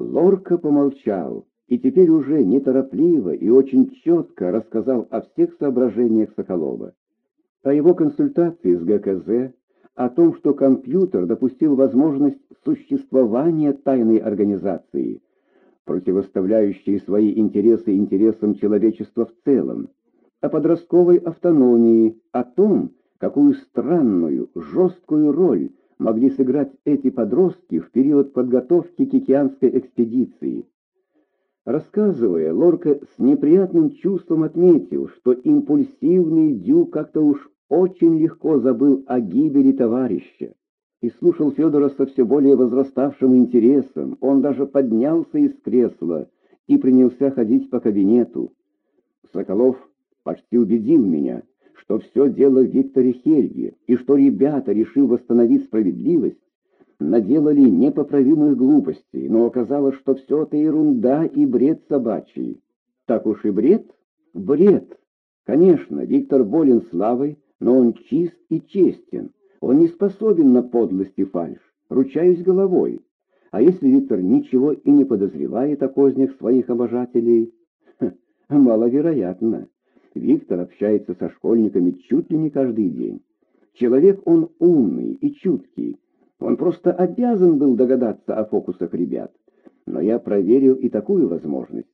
Лорка помолчал и теперь уже неторопливо и очень четко рассказал о всех соображениях Соколова. О его консультации с ГКЗ, о том, что компьютер допустил возможность существования тайной организации, противоставляющей свои интересы интересам человечества в целом, о подростковой автономии, о том, какую странную, жесткую роль могли сыграть эти подростки в период подготовки к океанской экспедиции. Рассказывая, Лорка с неприятным чувством отметил, что импульсивный Дю как-то уж очень легко забыл о гибели товарища и слушал Федора со все более возраставшим интересом. Он даже поднялся из кресла и принялся ходить по кабинету. Соколов почти убедил меня, что все дело в Викторе Хельге, и что ребята, решив восстановить справедливость, наделали непоправимых глупостей, но оказалось, что все это ерунда и бред собачий. Так уж и бред? Бред! Конечно, Виктор болен славой, но он чист и честен. Он не способен на подлость и фальшь, ручаюсь головой. А если Виктор ничего и не подозревает о кознях своих обожателей? Ха, маловероятно. Виктор общается со школьниками чуть ли не каждый день. Человек он умный и чуткий. Он просто обязан был догадаться о фокусах ребят. Но я проверил и такую возможность.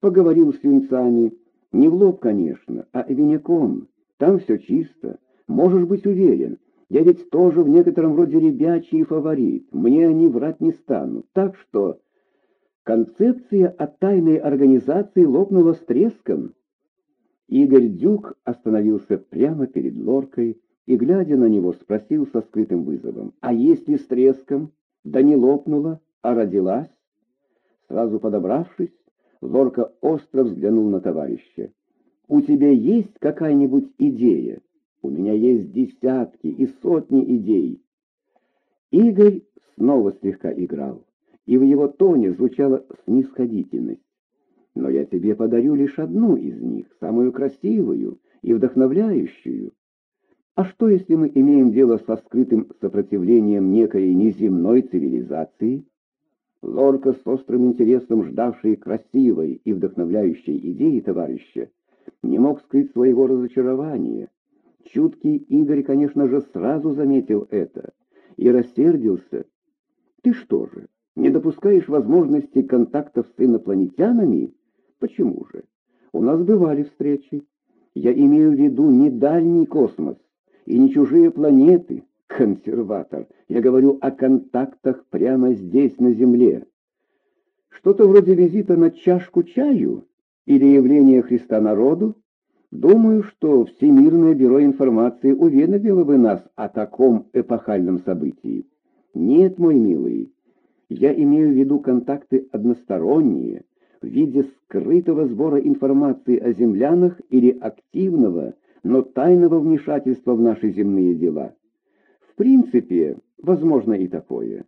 Поговорил с юнцами. Не в лоб, конечно, а виняком. Там все чисто. Можешь быть уверен. Я ведь тоже в некотором роде ребячий фаворит. Мне они врать не станут. Так что... Концепция о тайной организации лопнула с треском. Игорь Дюк остановился прямо перед лоркой и, глядя на него, спросил со скрытым вызовом, «А если с треском? Да не лопнула, а родилась?» Сразу подобравшись, Лорка остро взглянул на товарища. «У тебя есть какая-нибудь идея? У меня есть десятки и сотни идей». Игорь снова слегка играл, и в его тоне звучала снисходительность но я тебе подарю лишь одну из них, самую красивую и вдохновляющую. А что, если мы имеем дело со скрытым сопротивлением некой неземной цивилизации? Лорка, с острым интересом ждавший красивой и вдохновляющей идеи товарища, не мог скрыть своего разочарования. Чуткий Игорь, конечно же, сразу заметил это и рассердился. «Ты что же, не допускаешь возможности контактов с инопланетянами?» Почему же? У нас бывали встречи. Я имею в виду не дальний космос и не чужие планеты, консерватор. Я говорю о контактах прямо здесь, на Земле. Что-то вроде визита на чашку чаю или явления Христа народу? Думаю, что Всемирное бюро информации уведомило бы нас о таком эпохальном событии. Нет, мой милый, я имею в виду контакты односторонние, в виде скрытого сбора информации о землянах или активного, но тайного вмешательства в наши земные дела. В принципе, возможно и такое.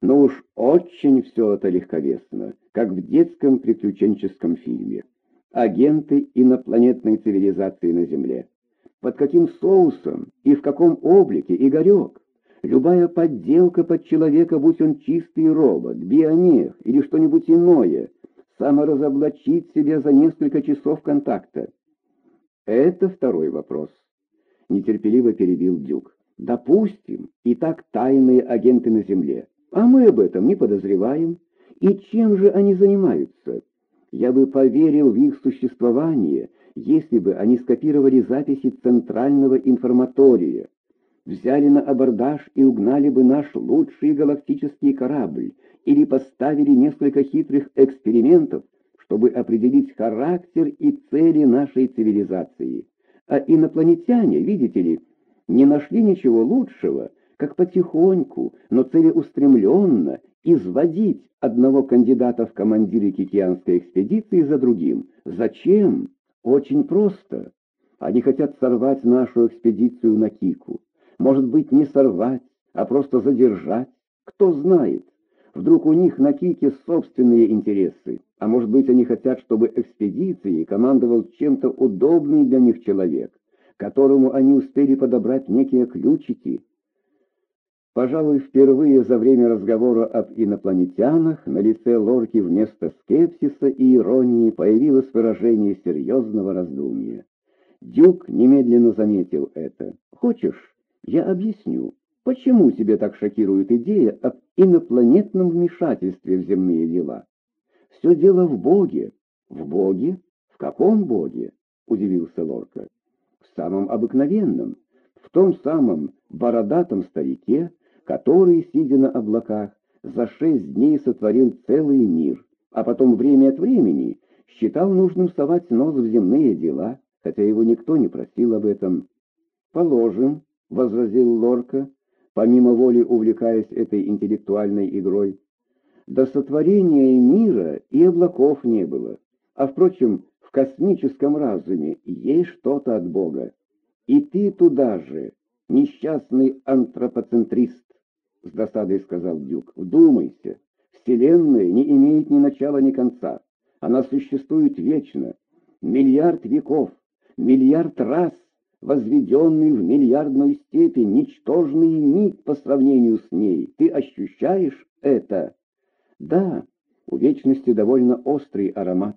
Но уж очень все это легковесно, как в детском приключенческом фильме. Агенты инопланетной цивилизации на Земле. Под каким соусом и в каком облике Игорек? Любая подделка под человека, будь он чистый робот, бионех или что-нибудь иное – саморазоблачить себя за несколько часов контакта? Это второй вопрос. Нетерпеливо перебил Дюк. Допустим, и так тайные агенты на Земле. А мы об этом не подозреваем. И чем же они занимаются? Я бы поверил в их существование, если бы они скопировали записи Центрального информатория, взяли на абордаж и угнали бы наш лучший галактический корабль, или поставили несколько хитрых экспериментов, чтобы определить характер и цели нашей цивилизации. А инопланетяне, видите ли, не нашли ничего лучшего, как потихоньку, но целеустремленно изводить одного кандидата в командиры Кикианской экспедиции за другим. Зачем? Очень просто. Они хотят сорвать нашу экспедицию на Кику. Может быть, не сорвать, а просто задержать. Кто знает. Вдруг у них на Кике собственные интересы, а может быть они хотят, чтобы экспедицией командовал чем-то удобный для них человек, которому они успели подобрать некие ключики. Пожалуй, впервые за время разговора об инопланетянах на лице Лорки вместо скепсиса и иронии появилось выражение серьезного раздумья. Дюк немедленно заметил это. «Хочешь, я объясню, почему тебя так шокирует идея об инопланетном вмешательстве в земные дела? Все дело в Боге». «В Боге? В каком Боге?» — удивился Лорка. «В самом обыкновенном, в том самом бородатом старике, который, сидя на облаках, за шесть дней сотворил целый мир, а потом время от времени считал нужным совать нос в земные дела, хотя его никто не просил об этом. «Положим», — возразил Лорка, помимо воли увлекаясь этой интеллектуальной игрой, «до сотворения мира и облаков не было, а, впрочем, в космическом разуме есть что-то от Бога. И ты туда же, несчастный антропоцентрист. — с досадой сказал Дюк. «Вдумайся, Вселенная не имеет ни начала, ни конца. Она существует вечно. Миллиард веков, миллиард раз, возведенный в миллиардную степень, ничтожный миг по сравнению с ней. Ты ощущаешь это?» «Да, у вечности довольно острый аромат».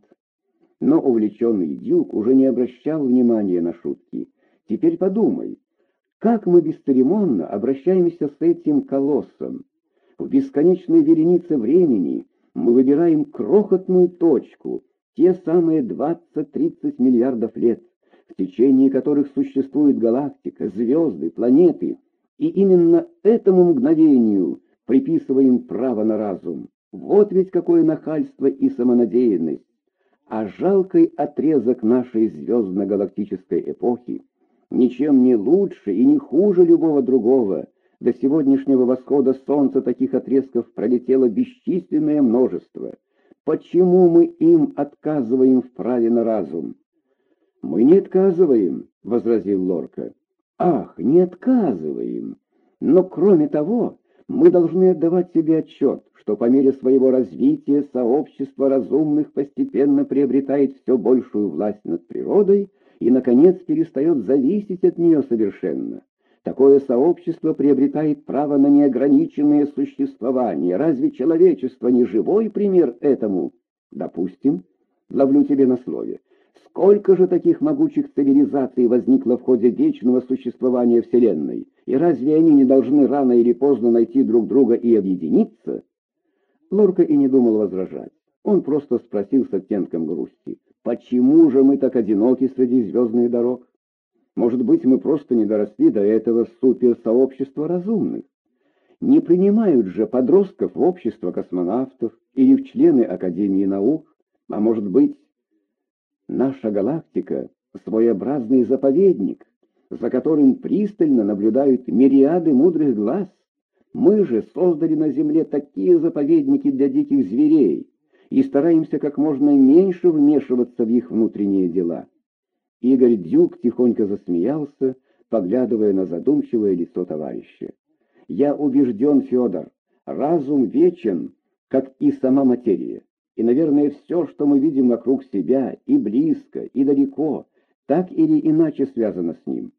Но увлеченный Дюк уже не обращал внимания на шутки. «Теперь подумай, как мы бесцеремонно обращаемся с этим колоссом? В бесконечной веренице времени мы выбираем крохотную точку, те самые 20-30 миллиардов лет, в течение которых существует галактика, звезды, планеты, и именно этому мгновению приписываем право на разум. Вот ведь какое нахальство и самонадеянность! А жалкий отрезок нашей звездно-галактической эпохи — ничем не лучше и не хуже любого другого. До сегодняшнего восхода солнца таких отрезков пролетело бесчисленное множество. Почему мы им отказываем в праве на разум? «Мы не отказываем», — возразил Лорка. «Ах, не отказываем! Но кроме того, мы должны отдавать себе отчет, что по мере своего развития сообщество разумных постепенно приобретает все большую власть над природой и, наконец, перестает зависеть от нее совершенно. Такое сообщество приобретает право на неограниченное существование. Разве человечество не живой пример этому? Допустим, ловлю тебе на слове. Сколько же таких могучих цивилизаций возникло в ходе вечного существования Вселенной? И разве они не должны рано или поздно найти друг друга и объединиться? Лорка и не думал возражать. Он просто спросил с оттенком грусти. Почему же мы так одиноки среди звездных дорог? Может быть, мы просто не доросли до этого суперсообщества разумных? Не принимают же подростков в общество космонавтов или в члены Академии наук? А может быть, наша галактика — своеобразный заповедник, за которым пристально наблюдают мириады мудрых глаз? Мы же создали на Земле такие заповедники для диких зверей, и стараемся как можно меньше вмешиваться в их внутренние дела. Игорь Дюк тихонько засмеялся, поглядывая на задумчивое лицо товарища. «Я убежден, Федор, разум вечен, как и сама материя, и, наверное, все, что мы видим вокруг себя, и близко, и далеко, так или иначе связано с ним.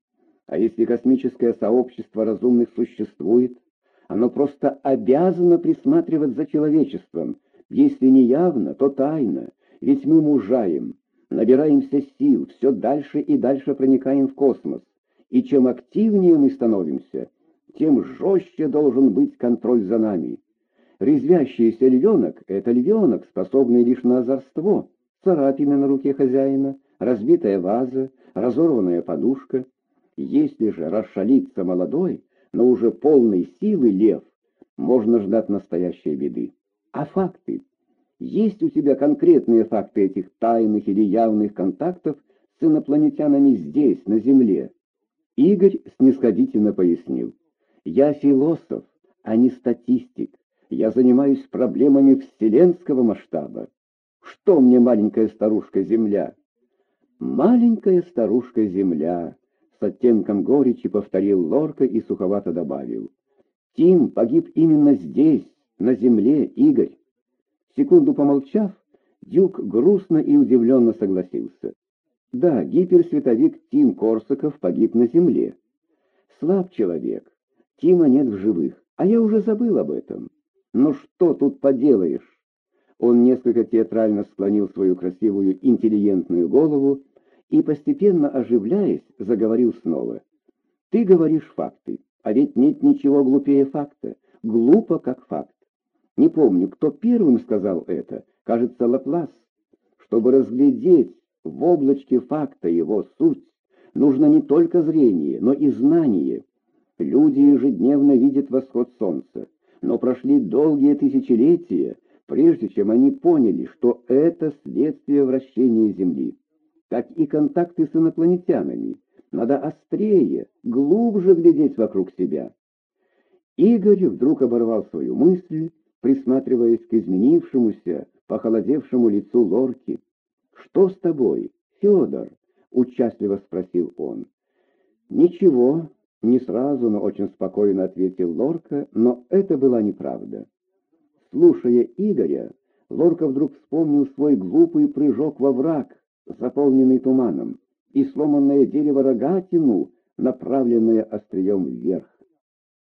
А если космическое сообщество разумных существует, оно просто обязано присматривать за человечеством, если не явно, то тайно, ведь мы мужаем, набираемся сил, все дальше и дальше проникаем в космос. И чем активнее мы становимся, тем жестче должен быть контроль за нами. Резвящийся львенок — это львенок, способный лишь на озорство. Царапина на руке хозяина, разбитая ваза, разорванная подушка. Если же расшалится молодой, но уже полной силы лев, можно ждать настоящей беды. А факты? Есть у тебя конкретные факты этих тайных или явных контактов с инопланетянами здесь, на Земле? Игорь снисходительно пояснил. Я философ, а не статистик. Я занимаюсь проблемами вселенского масштаба. Что мне маленькая старушка Земля? Маленькая старушка Земля, с оттенком горечи повторил Лорка и суховато добавил. Тим погиб именно здесь, на земле, Игорь. Секунду помолчав, Дюк грустно и удивленно согласился. Да, гиперсветовик Тим Корсаков погиб на земле. Слаб человек. Тима нет в живых. А я уже забыл об этом. Но что тут поделаешь? Он несколько театрально склонил свою красивую интеллигентную голову и, постепенно оживляясь, заговорил снова. «Ты говоришь факты, а ведь нет ничего глупее факта. Глупо, как факт. Не помню, кто первым сказал это, кажется, Лаплас. Чтобы разглядеть в облачке факта его суть, нужно не только зрение, но и знание. Люди ежедневно видят восход солнца, но прошли долгие тысячелетия, прежде чем они поняли, что это следствие вращения Земли. Как и контакты с инопланетянами, надо острее, глубже глядеть вокруг себя. Игорь вдруг оборвал свою мысль, присматриваясь к изменившемуся, похолодевшему лицу Лорки. «Что с тобой, Федор?» — участливо спросил он. «Ничего», — не сразу, но очень спокойно ответил Лорка, но это была неправда. Слушая Игоря, Лорка вдруг вспомнил свой глупый прыжок во враг, заполненный туманом, и сломанное дерево рогатину, направленное острием вверх.